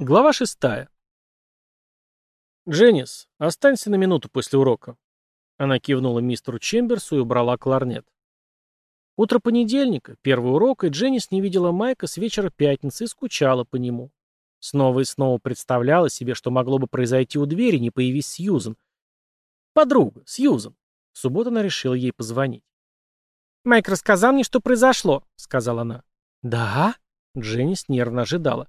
Глава шестая. «Дженнис, останься на минуту после урока». Она кивнула мистеру Чемберсу и убрала кларнет. Утро понедельника, первый урок, и Дженнис не видела Майка с вечера пятницы и скучала по нему. Снова и снова представляла себе, что могло бы произойти у двери, не появись Сьюзен. Подруга, Сьюзен. В субботу она решила ей позвонить. «Майк рассказал мне, что произошло», — сказала она. «Да?» — Дженнис нервно ожидала.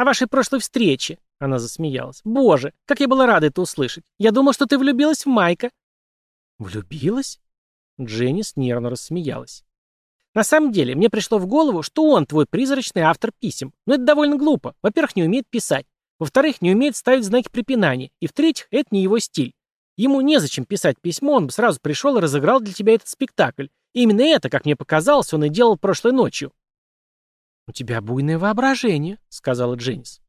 «О вашей прошлой встрече», — она засмеялась. «Боже, как я была рада это услышать. Я думал, что ты влюбилась в Майка». «Влюбилась?» Дженнис нервно рассмеялась. «На самом деле, мне пришло в голову, что он твой призрачный автор писем. Но это довольно глупо. Во-первых, не умеет писать. Во-вторых, не умеет ставить знаки препинания. И в-третьих, это не его стиль. Ему незачем писать письмо, он бы сразу пришел и разыграл для тебя этот спектакль. И именно это, как мне показалось, он и делал прошлой ночью. «У тебя буйное воображение», — сказала Дженнис.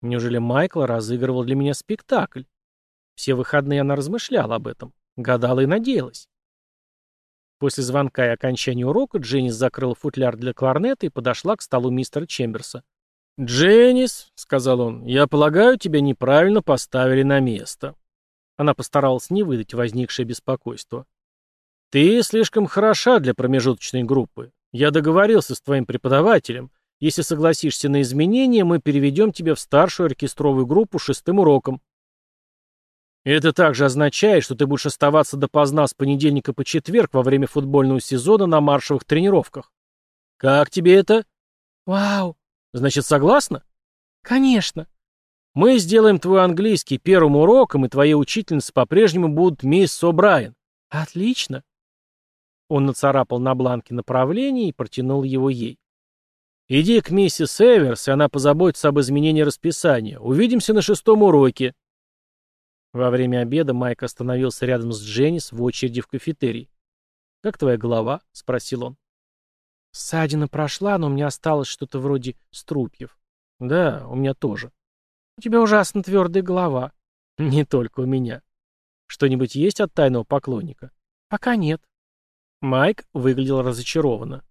Неужели Майкл разыгрывал для меня спектакль? Все выходные она размышляла об этом, гадала и надеялась. После звонка и окончания урока Дженнис закрыла футляр для кларнета и подошла к столу мистера Чемберса. «Дженнис», — сказал он, — «я полагаю, тебя неправильно поставили на место». Она постаралась не выдать возникшее беспокойство. «Ты слишком хороша для промежуточной группы. Я договорился с твоим преподавателем. Если согласишься на изменения, мы переведем тебя в старшую оркестровую группу шестым уроком. Это также означает, что ты будешь оставаться допоздна с понедельника по четверг во время футбольного сезона на маршевых тренировках. Как тебе это? Вау. Значит, согласна? Конечно. Мы сделаем твой английский первым уроком, и твоей учительницей по-прежнему будут мисс О'Брайен. Отлично. Он нацарапал на бланке направление и протянул его ей. «Иди к миссис Эверс, и она позаботится об изменении расписания. Увидимся на шестом уроке». Во время обеда Майк остановился рядом с Дженнис в очереди в кафетерий. «Как твоя голова?» — спросил он. «Ссадина прошла, но у меня осталось что-то вроде струпьев». «Да, у меня тоже». «У тебя ужасно твердая голова». «Не только у меня. Что-нибудь есть от тайного поклонника?» «Пока нет». Майк выглядел разочарованно.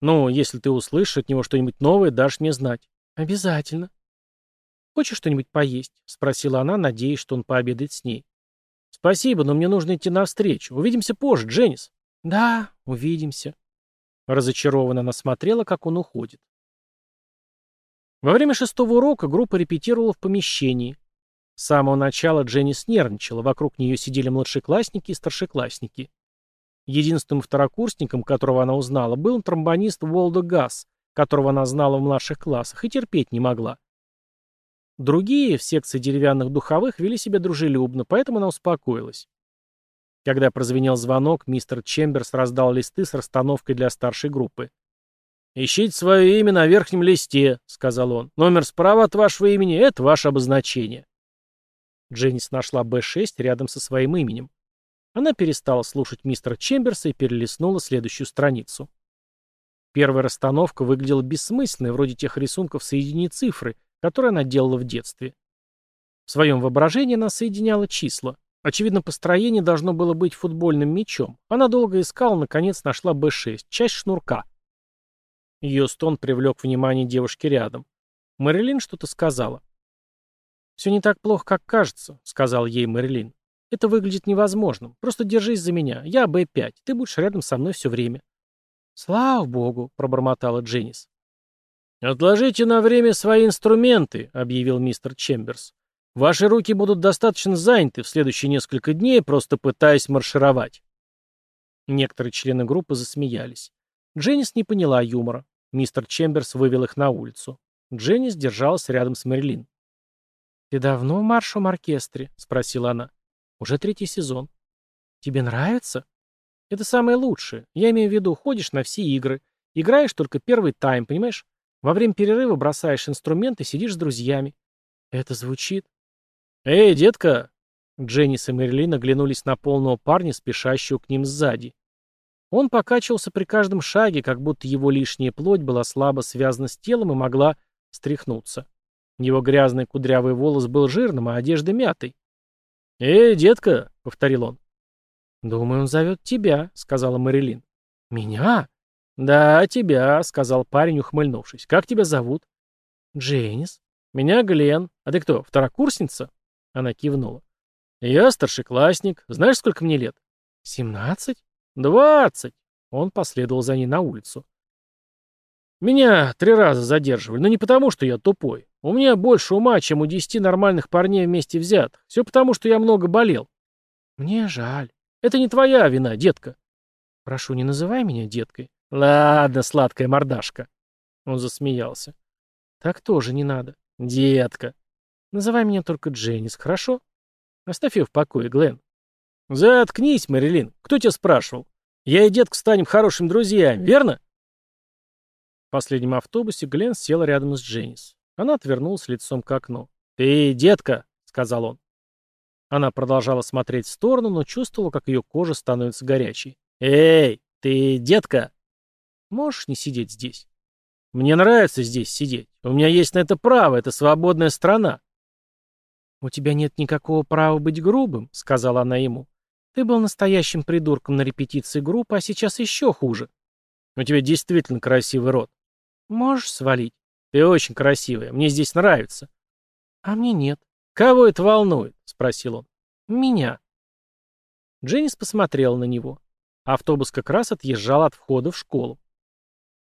«Ну, если ты услышишь от него что-нибудь новое, дашь мне знать». «Обязательно». «Хочешь что-нибудь поесть?» — спросила она, надеясь, что он пообедает с ней. «Спасибо, но мне нужно идти навстречу. Увидимся позже, Дженнис». «Да, увидимся». Разочарованно она смотрела, как он уходит. Во время шестого урока группа репетировала в помещении. С самого начала Дженнис нервничала, вокруг нее сидели младшеклассники и старшеклассники. Единственным второкурсником, которого она узнала, был тромбонист Волдо Гасс, которого она знала в младших классах и терпеть не могла. Другие в секции деревянных духовых вели себя дружелюбно, поэтому она успокоилась. Когда прозвенел звонок, мистер Чемберс раздал листы с расстановкой для старшей группы. «Ищите свое имя на верхнем листе», — сказал он. «Номер справа от вашего имени — это ваше обозначение». Дженнис нашла Б6 рядом со своим именем. Она перестала слушать мистера Чемберса и перелистнула следующую страницу. Первая расстановка выглядела бессмысленной, вроде тех рисунков соедини цифры, которые она делала в детстве. В своем воображении она соединяла числа. Очевидно, построение должно было быть футбольным мячом. Она долго искала, наконец нашла Б6, часть шнурка. Ее стон привлек внимание девушки рядом. Мэрилин что-то сказала. «Все не так плохо, как кажется», — сказал ей Мэрилин. Это выглядит невозможным. Просто держись за меня. Я Б5. Ты будешь рядом со мной все время. Слава богу, пробормотала Дженнис. «Отложите на время свои инструменты», — объявил мистер Чемберс. «Ваши руки будут достаточно заняты в следующие несколько дней, просто пытаясь маршировать». Некоторые члены группы засмеялись. Дженнис не поняла юмора. Мистер Чемберс вывел их на улицу. Дженнис держалась рядом с Мэрилин. «Ты давно в маршем оркестре?» — спросила она. Уже третий сезон. Тебе нравится? Это самое лучшее. Я имею в виду, ходишь на все игры. Играешь только первый тайм, понимаешь? Во время перерыва бросаешь инструмент и сидишь с друзьями. Это звучит. Эй, детка! Дженнис и Мерлин оглянулись на полного парня, спешащего к ним сзади. Он покачивался при каждом шаге, как будто его лишняя плоть была слабо связана с телом и могла стряхнуться. Его грязный кудрявый волос был жирным, а одежда мятой. «Эй, детка!» — повторил он. «Думаю, он зовет тебя», — сказала Мэрилин. «Меня?» «Да, тебя», — сказал парень, ухмыльнувшись. «Как тебя зовут?» «Дженнис». Меня Глен. А ты кто, второкурсница?» Она кивнула. «Я старшеклассник. Знаешь, сколько мне лет?» «Семнадцать?» «Двадцать!» Он последовал за ней на улицу. «Меня три раза задерживали, но не потому, что я тупой. У меня больше ума, чем у десяти нормальных парней вместе взятых. Все потому, что я много болел». «Мне жаль. Это не твоя вина, детка». «Прошу, не называй меня деткой». «Ладно, сладкая мордашка». Он засмеялся. «Так тоже не надо. Детка. Называй меня только Дженнис, хорошо?» Оставь ее в покое, Глен. Заткнись, Мэрилин. Кто тебя спрашивал? Я и детка станем хорошими друзьями, верно? В последнем автобусе Глен села рядом с Дженнис. Она отвернулась лицом к окну. «Ты, детка», — сказал он. Она продолжала смотреть в сторону, но чувствовала, как ее кожа становится горячей. «Эй, ты, детка!» «Можешь не сидеть здесь?» «Мне нравится здесь сидеть. У меня есть на это право, это свободная страна. «У тебя нет никакого права быть грубым», — сказала она ему. «Ты был настоящим придурком на репетиции группы, а сейчас еще хуже. У тебя действительно красивый рот. Можешь свалить? Ты очень красивая, мне здесь нравится». «А мне нет». «Кого это волнует?» — спросил он. «Меня». Дженнис посмотрела на него. Автобус как раз отъезжал от входа в школу.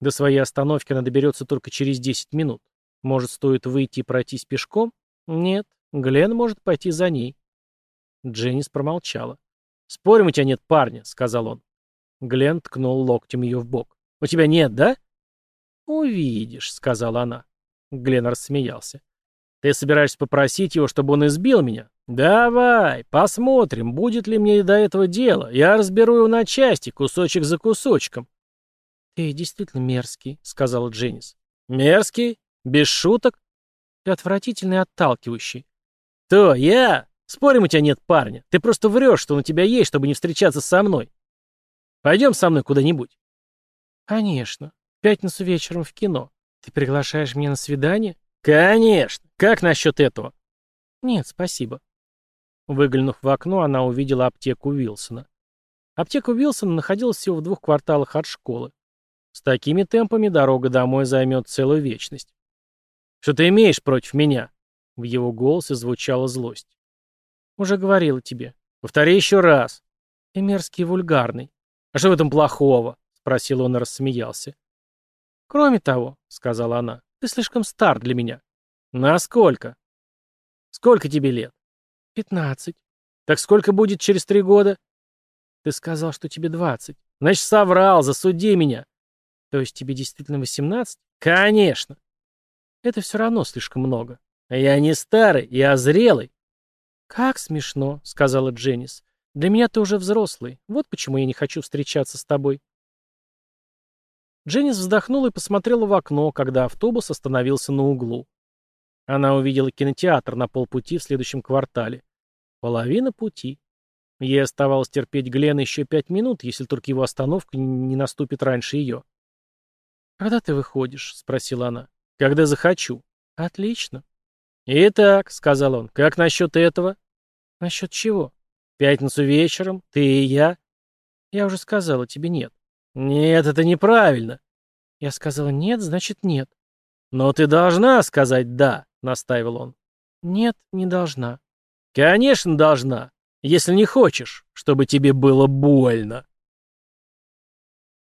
До своей остановки она доберется только через 10 минут. Может, стоит выйти и пройтись пешком? Нет, Глен может пойти за ней. Дженнис промолчала. «Спорим, у тебя нет парня», — сказал он. Глен ткнул локтем ее в бок. «У тебя нет, да?» «Увидишь», — сказала она. Глен рассмеялся. «Ты собираешься попросить его, чтобы он избил меня? Давай, посмотрим, будет ли мне до этого дело. Я разберу его на части, кусочек за кусочком». «Ты действительно мерзкий», — сказала Дженнис. «Мерзкий? Без шуток?» «Ты отвратительный и отталкивающий. «Кто? Я? Спорим, у тебя нет парня. Ты просто врешь, что он у тебя есть, чтобы не встречаться со мной. Пойдем со мной куда-нибудь». «Конечно. Пятницу вечером в кино. Ты приглашаешь меня на свидание?» «Конечно. Как насчет этого?» «Нет, спасибо». Выглянув в окно, она увидела аптеку Уилсона. Аптека Уилсона находилась всего в двух кварталах от школы. С такими темпами дорога домой займет целую вечность. «Что ты имеешь против меня?» В его голосе звучала злость. «Уже говорила тебе. Повтори еще раз. Ты мерзкий и вульгарный. А что в этом плохого?» — спросил он и рассмеялся. «Кроме того», — сказала она, — «ты слишком стар для меня». «Насколько?» «Сколько тебе лет?» «Пятнадцать». «Так сколько будет через три года?» «Ты сказал, что тебе двадцать». «Значит, соврал, засуди меня». «То есть тебе действительно восемнадцать?» «Конечно». «Это все равно слишком много. «Я не старый, я зрелый». «Как смешно», — сказала Дженнис. «Для меня ты уже взрослый. Вот почему я не хочу встречаться с тобой». Дженнис вздохнула и посмотрела в окно, когда автобус остановился на углу. Она увидела кинотеатр на полпути в следующем квартале. Половина пути. Ей оставалось терпеть Глена еще пять минут, если только его остановка не наступит раньше ее. «Когда ты выходишь?» — спросила она. «Когда захочу». «Отлично. «Итак», — сказал он, — «как насчет этого?» «Насчет чего?» «Пятницу вечером, ты и я». «Я уже сказала, тебе нет». «Нет, это неправильно». Я сказала «нет», значит «нет». «Но ты должна сказать «да», — настаивал он. «Нет, не должна». «Конечно, должна, если не хочешь, чтобы тебе было больно».